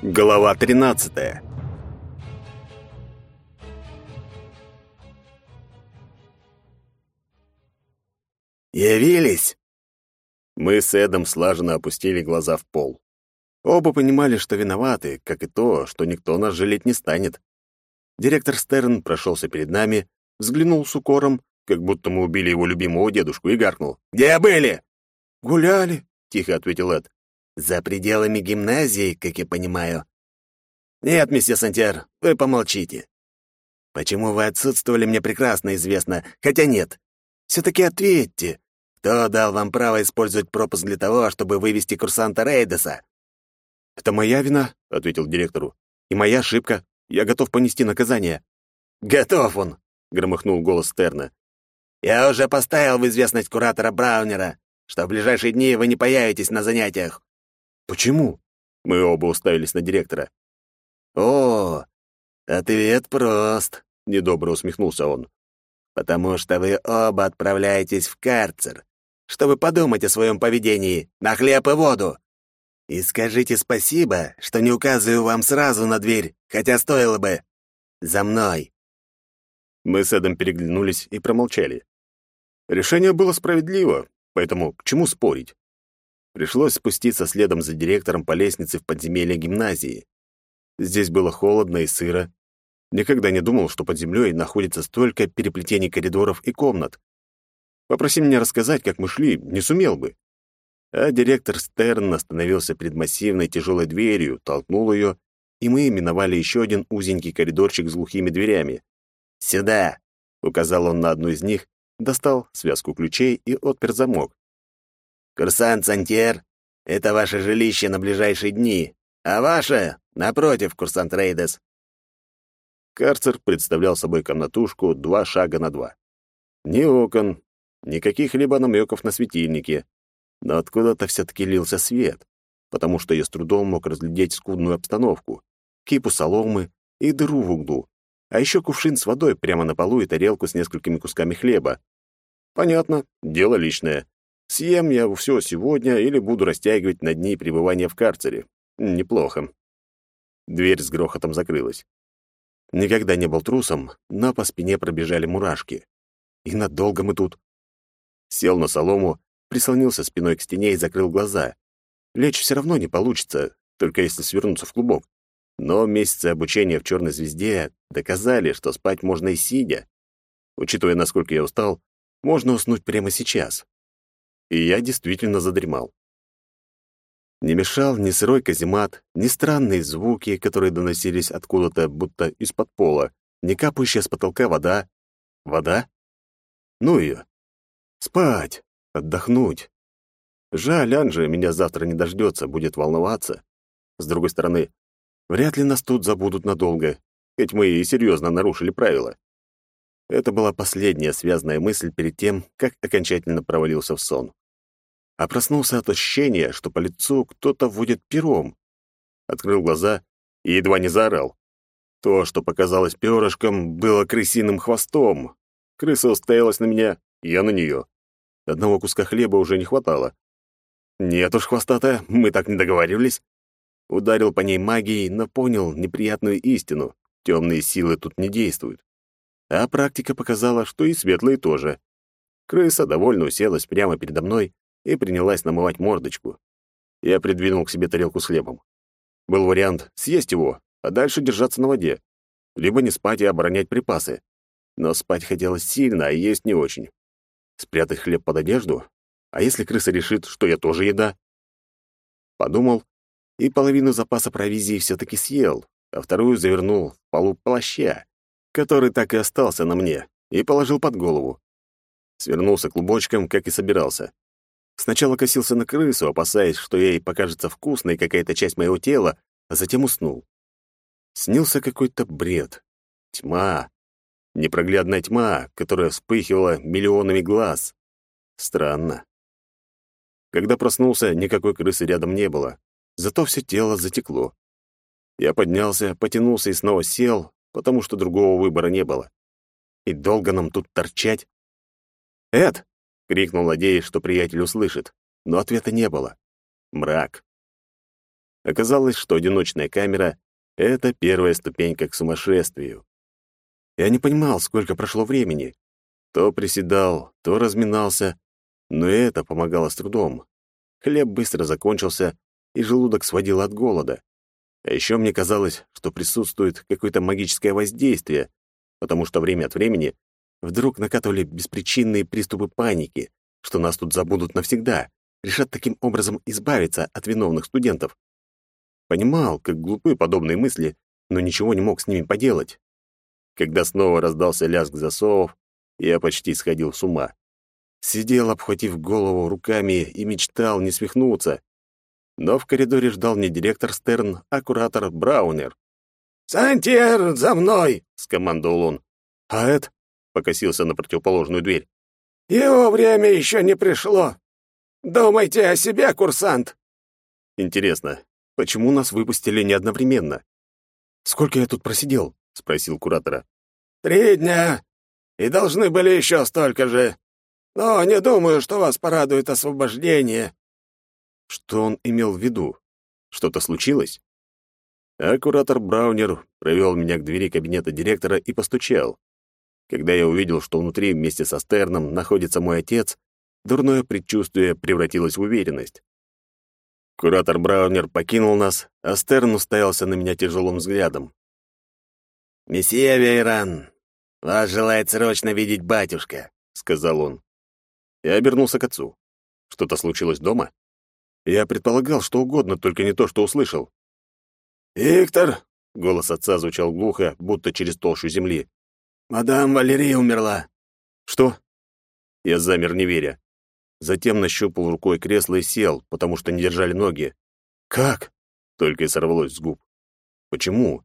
Глава 13. Явились. Мы с Эдом слаженно опустили глаза в пол. Оба понимали, что виноваты, как и то, что никто нас жалеть не станет. Директор Стерн прошелся перед нами, взглянул с укором, как будто мы убили его любимого дедушку, и гаркнул. «Где были?» «Гуляли», — тихо ответил Эд. «За пределами гимназии, как я понимаю». «Нет, месье Сантьер, вы помолчите». «Почему вы отсутствовали, мне прекрасно известно, хотя нет. Все-таки ответьте, кто дал вам право использовать пропуск для того, чтобы вывести курсанта Рейдеса?» «Это моя вина», — ответил директору. «И моя ошибка. Я готов понести наказание». «Готов он», — громыхнул голос Стерна. «Я уже поставил в известность куратора Браунера, что в ближайшие дни вы не появитесь на занятиях». «Почему?» — мы оба уставились на директора. «О, ответ прост», — недобро усмехнулся он. «Потому что вы оба отправляетесь в карцер, чтобы подумать о своем поведении на хлеб и воду. И скажите спасибо, что не указываю вам сразу на дверь, хотя стоило бы. За мной». Мы с Эдом переглянулись и промолчали. Решение было справедливо, поэтому к чему спорить? Пришлось спуститься следом за директором по лестнице в подземелье гимназии. Здесь было холодно и сыро. Никогда не думал, что под землей находится столько переплетений коридоров и комнат. Попроси меня рассказать, как мы шли, не сумел бы. А директор Стерн остановился перед массивной тяжелой дверью, толкнул ее, и мы миновали еще один узенький коридорчик с глухими дверями. «Сюда!» — указал он на одну из них, достал связку ключей и отпер замок. «Курсант Сантьер, это ваше жилище на ближайшие дни, а ваше — напротив, курсант Рейдес». Карцер представлял собой комнатушку два шага на два. Ни окон, никаких либо намеков на светильники, но откуда-то все-таки лился свет, потому что я с трудом мог разглядеть скудную обстановку, кипу соломы и дыру в углу, а еще кувшин с водой прямо на полу и тарелку с несколькими кусками хлеба. Понятно, дело личное. Съем я все сегодня или буду растягивать на дни пребывания в карцере. Неплохо. Дверь с грохотом закрылась. Никогда не был трусом, но по спине пробежали мурашки. И надолго мы тут. Сел на солому, прислонился спиной к стене и закрыл глаза. Лечь все равно не получится, только если свернуться в клубок. Но месяцы обучения в «Черной звезде» доказали, что спать можно и сидя. Учитывая, насколько я устал, можно уснуть прямо сейчас. И я действительно задремал. Не мешал ни сырой каземат, ни странные звуки, которые доносились откуда-то, будто из-под пола, ни капающая с потолка вода. Вода? Ну ее. Спать, отдохнуть. Жаль, Анжи меня завтра не дождется, будет волноваться. С другой стороны, Вряд ли нас тут забудут надолго, ведь мы и серьезно нарушили правила. Это была последняя связанная мысль перед тем, как окончательно провалился в сон. А проснулся от ощущения, что по лицу кто-то водит пером. Открыл глаза и едва не заорал. То, что показалось перышком, было крысиным хвостом. Крыса устоялась на меня, я на нее. Одного куска хлеба уже не хватало. Нет уж, хвостатая, мы так не договаривались. Ударил по ней магией, но понял неприятную истину. Темные силы тут не действуют. А практика показала, что и светлые тоже. Крыса довольно уселась прямо передо мной и принялась намывать мордочку. Я придвинул к себе тарелку с хлебом. Был вариант съесть его, а дальше держаться на воде. Либо не спать и оборонять припасы. Но спать хотелось сильно, а есть не очень. Спрятать хлеб под одежду? А если крыса решит, что я тоже еда? Подумал и половину запаса провизии все-таки съел, а вторую завернул в полу плаща, который так и остался на мне, и положил под голову. Свернулся клубочком, как и собирался. Сначала косился на крысу, опасаясь, что ей покажется вкусной какая-то часть моего тела, а затем уснул. Снился какой-то бред. Тьма. Непроглядная тьма, которая вспыхивала миллионами глаз. Странно. Когда проснулся, никакой крысы рядом не было зато все тело затекло. Я поднялся, потянулся и снова сел, потому что другого выбора не было. И долго нам тут торчать? «Эд!» — крикнул, надеясь, что приятель услышит, но ответа не было. Мрак. Оказалось, что одиночная камера — это первая ступенька к сумасшествию. Я не понимал, сколько прошло времени. То приседал, то разминался, но это помогало с трудом. Хлеб быстро закончился, и желудок сводил от голода. А еще мне казалось, что присутствует какое-то магическое воздействие, потому что время от времени вдруг накатывали беспричинные приступы паники, что нас тут забудут навсегда, решат таким образом избавиться от виновных студентов. Понимал, как глупы подобные мысли, но ничего не мог с ними поделать. Когда снова раздался лязг засовов, я почти сходил с ума. Сидел, обхватив голову руками, и мечтал не свихнуться. Но в коридоре ждал не директор Стерн, а куратор Браунер. «Сантьер, за мной!» — скомандовал он. «А Эд?» — покосился на противоположную дверь. «Его время еще не пришло. Думайте о себе, курсант!» «Интересно, почему нас выпустили не одновременно?» «Сколько я тут просидел?» — спросил куратора. «Три дня. И должны были еще столько же. Но не думаю, что вас порадует освобождение». Что он имел в виду? Что-то случилось? А куратор Браунер провел меня к двери кабинета директора и постучал. Когда я увидел, что внутри вместе со Стерном находится мой отец, дурное предчувствие превратилось в уверенность. Куратор Браунер покинул нас, а Стерн уставился на меня тяжелым взглядом. «Месье Вейран, вас желает срочно видеть батюшка», — сказал он. Я обернулся к отцу. Что-то случилось дома? Я предполагал что угодно, только не то, что услышал. «Виктор!» — голос отца звучал глухо, будто через толщу земли. «Мадам Валерия умерла». «Что?» Я замер, не веря. Затем нащупал рукой кресло и сел, потому что не держали ноги. «Как?» — только и сорвалось с губ. «Почему?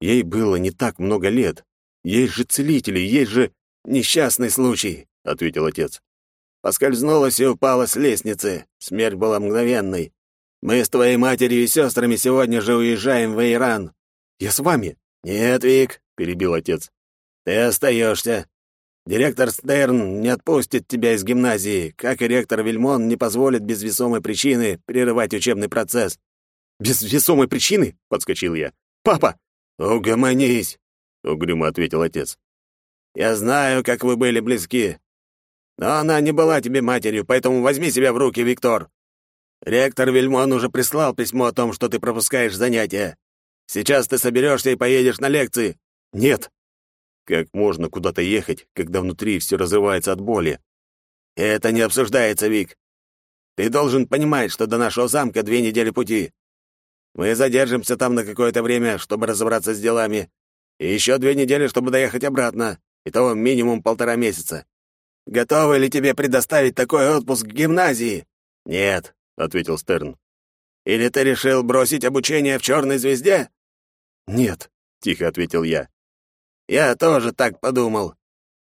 Ей было не так много лет. Есть же целители, есть же...» «Несчастный случай», — ответил отец. Поскользнулась и упала с лестницы. Смерть была мгновенной. Мы с твоей матерью и сестрами сегодня же уезжаем в Иран. Я с вами. Нет, Вик, перебил отец. Ты остаешься. Директор Стерн не отпустит тебя из гимназии, как и ректор Вильмон не позволит без весомой причины прерывать учебный процесс. Без весомой причины? подскочил я. Папа, угомонись, угрюмо ответил отец. Я знаю, как вы были близки. Но она не была тебе матерью, поэтому возьми себя в руки, Виктор. Ректор Вильмон уже прислал письмо о том, что ты пропускаешь занятия. Сейчас ты соберешься и поедешь на лекции. Нет. Как можно куда-то ехать, когда внутри все разрывается от боли? Это не обсуждается, Вик. Ты должен понимать, что до нашего замка две недели пути. Мы задержимся там на какое-то время, чтобы разобраться с делами, и еще две недели, чтобы доехать обратно. Итого минимум полтора месяца. Готовы ли тебе предоставить такой отпуск в гимназии?» «Нет», — ответил Стерн. «Или ты решил бросить обучение в «Черной звезде»?» «Нет», — тихо ответил я. «Я тоже так подумал.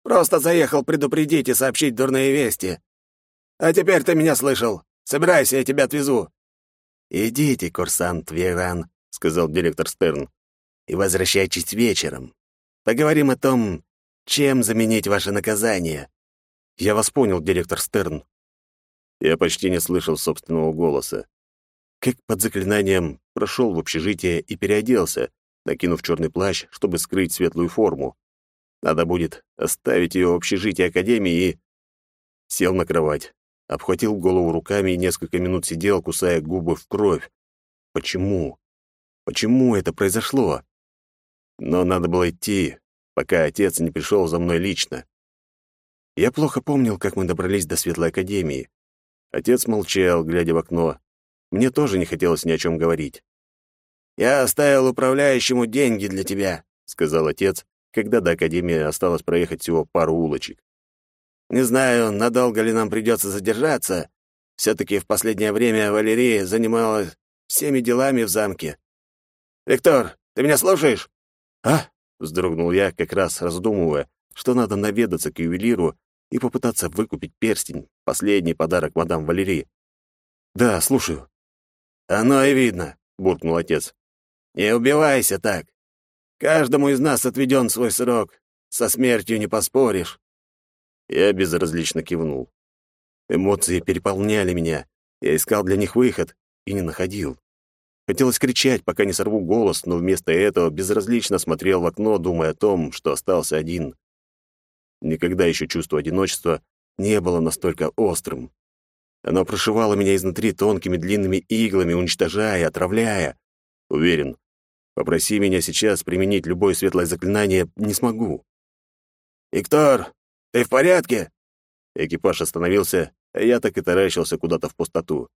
Просто заехал предупредить и сообщить дурные вести. А теперь ты меня слышал. Собирайся, я тебя отвезу». «Идите, курсант Веран», — сказал директор Стерн, «и возвращайтесь вечером. Поговорим о том, чем заменить ваше наказание». «Я вас понял, директор Стерн». Я почти не слышал собственного голоса. Как под заклинанием прошел в общежитие и переоделся, накинув черный плащ, чтобы скрыть светлую форму. Надо будет оставить ее в общежитии Академии и... Сел на кровать, обхватил голову руками и несколько минут сидел, кусая губы в кровь. Почему? Почему это произошло? Но надо было идти, пока отец не пришел за мной лично. Я плохо помнил, как мы добрались до Светлой Академии. Отец молчал, глядя в окно. Мне тоже не хотелось ни о чем говорить. «Я оставил управляющему деньги для тебя», — сказал отец, когда до Академии осталось проехать всего пару улочек. «Не знаю, надолго ли нам придется задержаться. Все-таки в последнее время Валерия занималась всеми делами в замке. Виктор, ты меня слушаешь?» «А?» — вздрогнул я, как раз раздумывая, что надо наведаться к ювелиру и попытаться выкупить перстень, последний подарок мадам Валерии. «Да, слушаю». «Оно и видно», — буркнул отец. «Не убивайся так. Каждому из нас отведен свой срок. Со смертью не поспоришь». Я безразлично кивнул. Эмоции переполняли меня. Я искал для них выход и не находил. Хотелось кричать, пока не сорву голос, но вместо этого безразлично смотрел в окно, думая о том, что остался один. Никогда еще чувство одиночества не было настолько острым. Оно прошивало меня изнутри тонкими длинными иглами, уничтожая, отравляя. Уверен, попроси меня сейчас применить любое светлое заклинание, не смогу. «Виктор, ты в порядке?» Экипаж остановился, а я так и таращился куда-то в пустоту.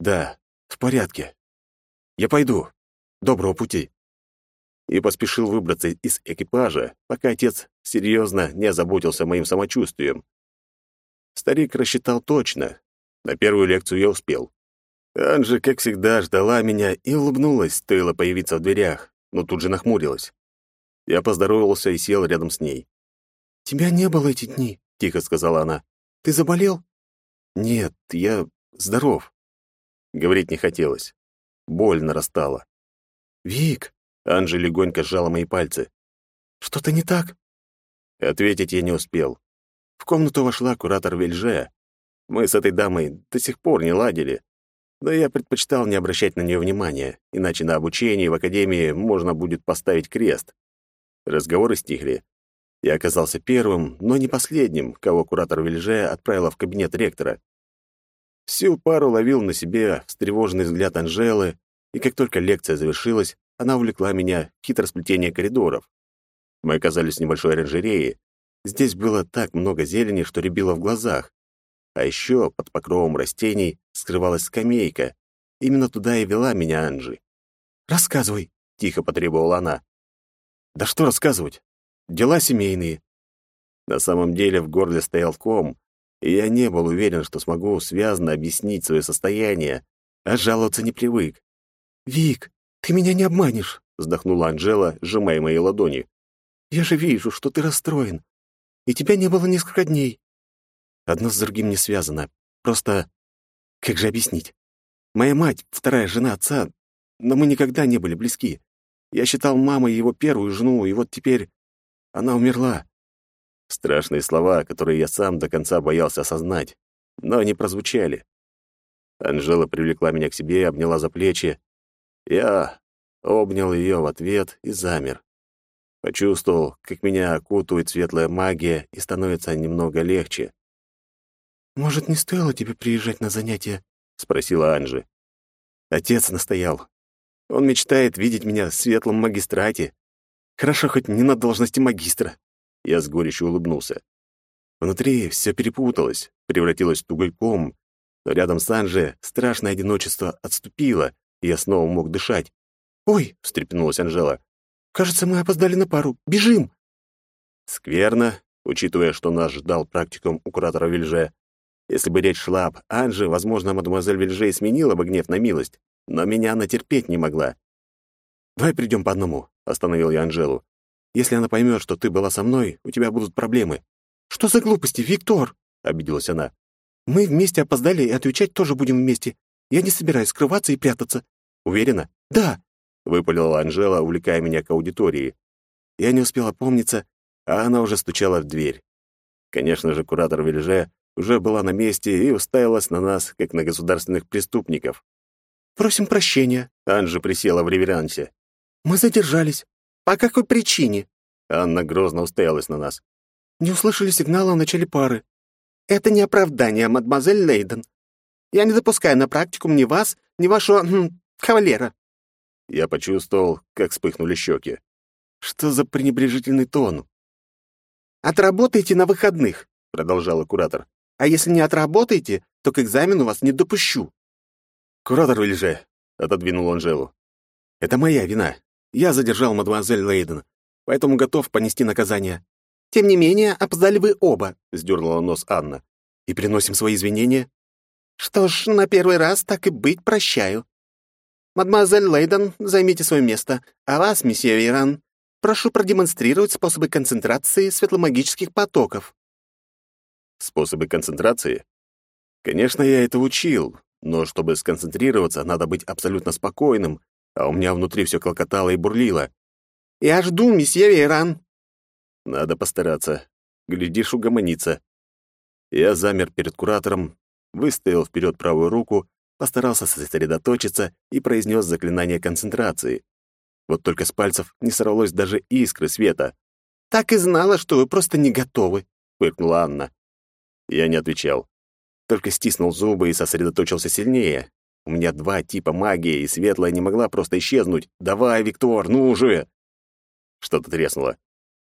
«Да, в порядке. Я пойду. Доброго пути». И поспешил выбраться из экипажа, пока отец серьезно не озаботился моим самочувствием. Старик рассчитал точно. На первую лекцию я успел. Анжи, как всегда, ждала меня и улыбнулась, стоило появиться в дверях, но тут же нахмурилась. Я поздоровался и сел рядом с ней. «Тебя не было эти дни», — тихо сказала она. «Ты заболел?» «Нет, я здоров». Говорить не хотелось. Боль нарастала. «Вик!» — Анжи легонько сжала мои пальцы. «Что-то не так?» Ответить я не успел. В комнату вошла куратор Вельже. Мы с этой дамой до сих пор не ладили. Но я предпочитал не обращать на нее внимания, иначе на обучении в академии можно будет поставить крест. Разговоры стихли. Я оказался первым, но не последним, кого куратор Вельже отправила в кабинет ректора. Всю пару ловил на себе встревоженный взгляд Анжелы, и как только лекция завершилась, она увлекла меня в хитросплетение коридоров. Мы оказались в небольшой оранжерее. Здесь было так много зелени, что рябило в глазах. А еще под покровом растений скрывалась скамейка. Именно туда и вела меня Анжи. «Рассказывай», — тихо потребовала она. «Да что рассказывать? Дела семейные». На самом деле в горле стоял ком, и я не был уверен, что смогу связно объяснить свое состояние, а жаловаться не привык. «Вик, ты меня не обманешь», — вздохнула Анжела, сжимая мои ладони. «Я же вижу, что ты расстроен, и тебя не было несколько дней. Одно с другим не связано. Просто... Как же объяснить? Моя мать — вторая жена отца, но мы никогда не были близки. Я считал мамой его первую жену, и вот теперь она умерла. Страшные слова, которые я сам до конца боялся осознать, но они прозвучали. Анжела привлекла меня к себе, обняла за плечи. Я обнял ее в ответ и замер. Почувствовал, как меня окутывает светлая магия и становится немного легче. «Может, не стоило тебе приезжать на занятия?» — спросила Анжи. Отец настоял. Он мечтает видеть меня в светлом магистрате. Хорошо, хоть не на должности магистра. Я с горечью улыбнулся. Внутри все перепуталось, превратилось в тугой ком, но рядом с Анжи страшное одиночество отступило, и я снова мог дышать. «Ой!» — встрепенулась Анжела. «Кажется, мы опоздали на пару. Бежим!» Скверно, учитывая, что нас ждал практикум у куратора Вильже. Если бы речь шла об Анже, возможно, мадемуазель Вильже сменила бы гнев на милость, но меня она терпеть не могла. «Давай придем по одному», — остановил я Анжелу. «Если она поймет, что ты была со мной, у тебя будут проблемы». «Что за глупости, Виктор?» — обиделась она. «Мы вместе опоздали и отвечать тоже будем вместе. Я не собираюсь скрываться и прятаться». «Уверена?» «Да», — выпалила Анжела, увлекая меня к аудитории. Я не успел опомниться, а она уже стучала в дверь. Конечно же, куратор Вильже уже была на месте и уставилась на нас, как на государственных преступников. «Просим прощения», — Анжа присела в реверансе. «Мы задержались. По какой причине?» Анна грозно уставилась на нас. «Не услышали сигнала о начале пары». «Это не оправдание, мадемуазель Лейден. Я не допускаю на практикум ни вас, ни вашего... Хм, кавалера». Я почувствовал, как вспыхнули щеки. Что за пренебрежительный тон? «Отработайте на выходных», — продолжала куратор. А если не отработаете, то к экзамену вас не допущу». «Куратор Вильже», — отодвинул Анжелу. «Это моя вина. Я задержал мадемуазель Лейден, поэтому готов понести наказание». «Тем не менее, опоздали вы оба», — сдернула нос Анна. «И приносим свои извинения?» «Что ж, на первый раз так и быть прощаю. Мадемуазель Лейден, займите свое место, а вас, месье Вейран, прошу продемонстрировать способы концентрации светломагических потоков». Способы концентрации? Конечно, я это учил, но чтобы сконцентрироваться, надо быть абсолютно спокойным, а у меня внутри все клокотало и бурлило. «Я жду, месье Вейран». Надо постараться. Глядишь, угомониться. Я замер перед куратором, выставил вперед правую руку постарался сосредоточиться и произнес заклинание концентрации. Вот только с пальцев не сорвалось даже искры света. «Так и знала, что вы просто не готовы», — фыркнула Анна. Я не отвечал. Только стиснул зубы и сосредоточился сильнее. У меня два типа магии, и светлая не могла просто исчезнуть. «Давай, Виктор, ну уже!» Что-то треснуло.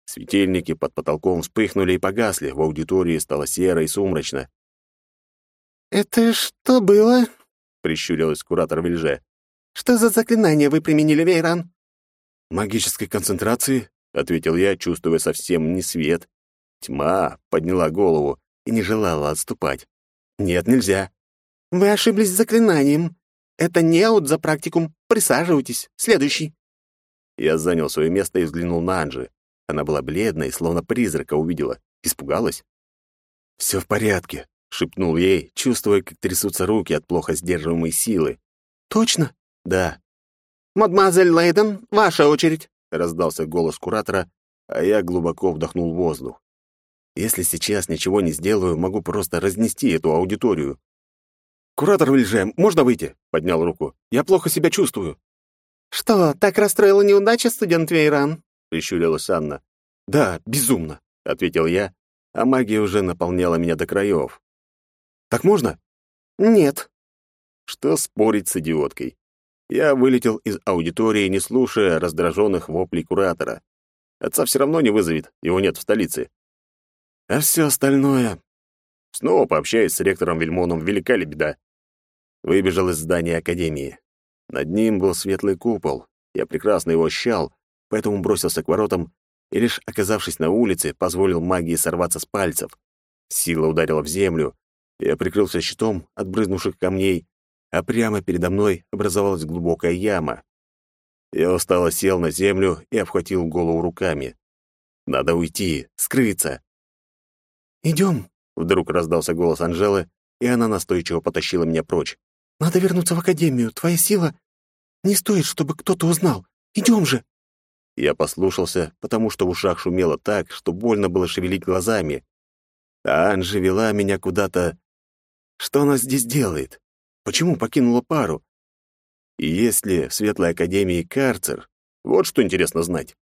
Светильники под потолком вспыхнули и погасли, в аудитории стало серо и сумрачно. «Это что было?» — прищурилась куратор Вильже. «Что за заклинание вы применили, Вейран?» «Магической концентрации», — ответил я, чувствуя совсем не свет. Тьма подняла голову и не желала отступать. «Нет, нельзя». «Вы ошиблись с заклинанием. Это не аут за практикум. Присаживайтесь. Следующий». Я занял свое место и взглянул на Анжи. Она была бледной, словно призрака увидела. Испугалась? «Все в порядке», — шепнул ей, чувствуя, как трясутся руки от плохо сдерживаемой силы. «Точно?» «Да». «Мадемуазель Лейден, ваша очередь», — раздался голос куратора, а я глубоко вдохнул воздух. Если сейчас ничего не сделаю, могу просто разнести эту аудиторию. «Куратор Вильже, можно выйти?» — поднял руку. «Я плохо себя чувствую». «Что, так расстроила неудача, студент Вейран?» — прищурилась Анна. «Да, безумно», — ответил я, а магия уже наполняла меня до краев. «Так можно?» «Нет». Что спорить с идиоткой? Я вылетел из аудитории, не слушая раздраженных воплей куратора. Отца все равно не вызовет, его нет в столице. А все остальное... Снова пообщаюсь с ректором Вельмоном, велика ли беда. Выбежал из здания Академии. Над ним был светлый купол. Я прекрасно его ощущал, поэтому бросился к воротам и, лишь оказавшись на улице, позволил магии сорваться с пальцев. Сила ударила в землю. Я прикрылся щитом от брызнувших камней, а прямо передо мной образовалась глубокая яма. Я устало сел на землю и обхватил голову руками. Надо уйти, скрыться. «Идем», — вдруг раздался голос Анжелы, и она настойчиво потащила меня прочь. «Надо вернуться в академию. Твоя сила не стоит, чтобы кто-то узнал. Идем же!» Я послушался, потому что в ушах шумело так, что больно было шевелить глазами. А Анжи вела меня куда-то... Что она здесь делает? Почему покинула пару? И есть ли в Светлой Академии карцер? Вот что интересно знать.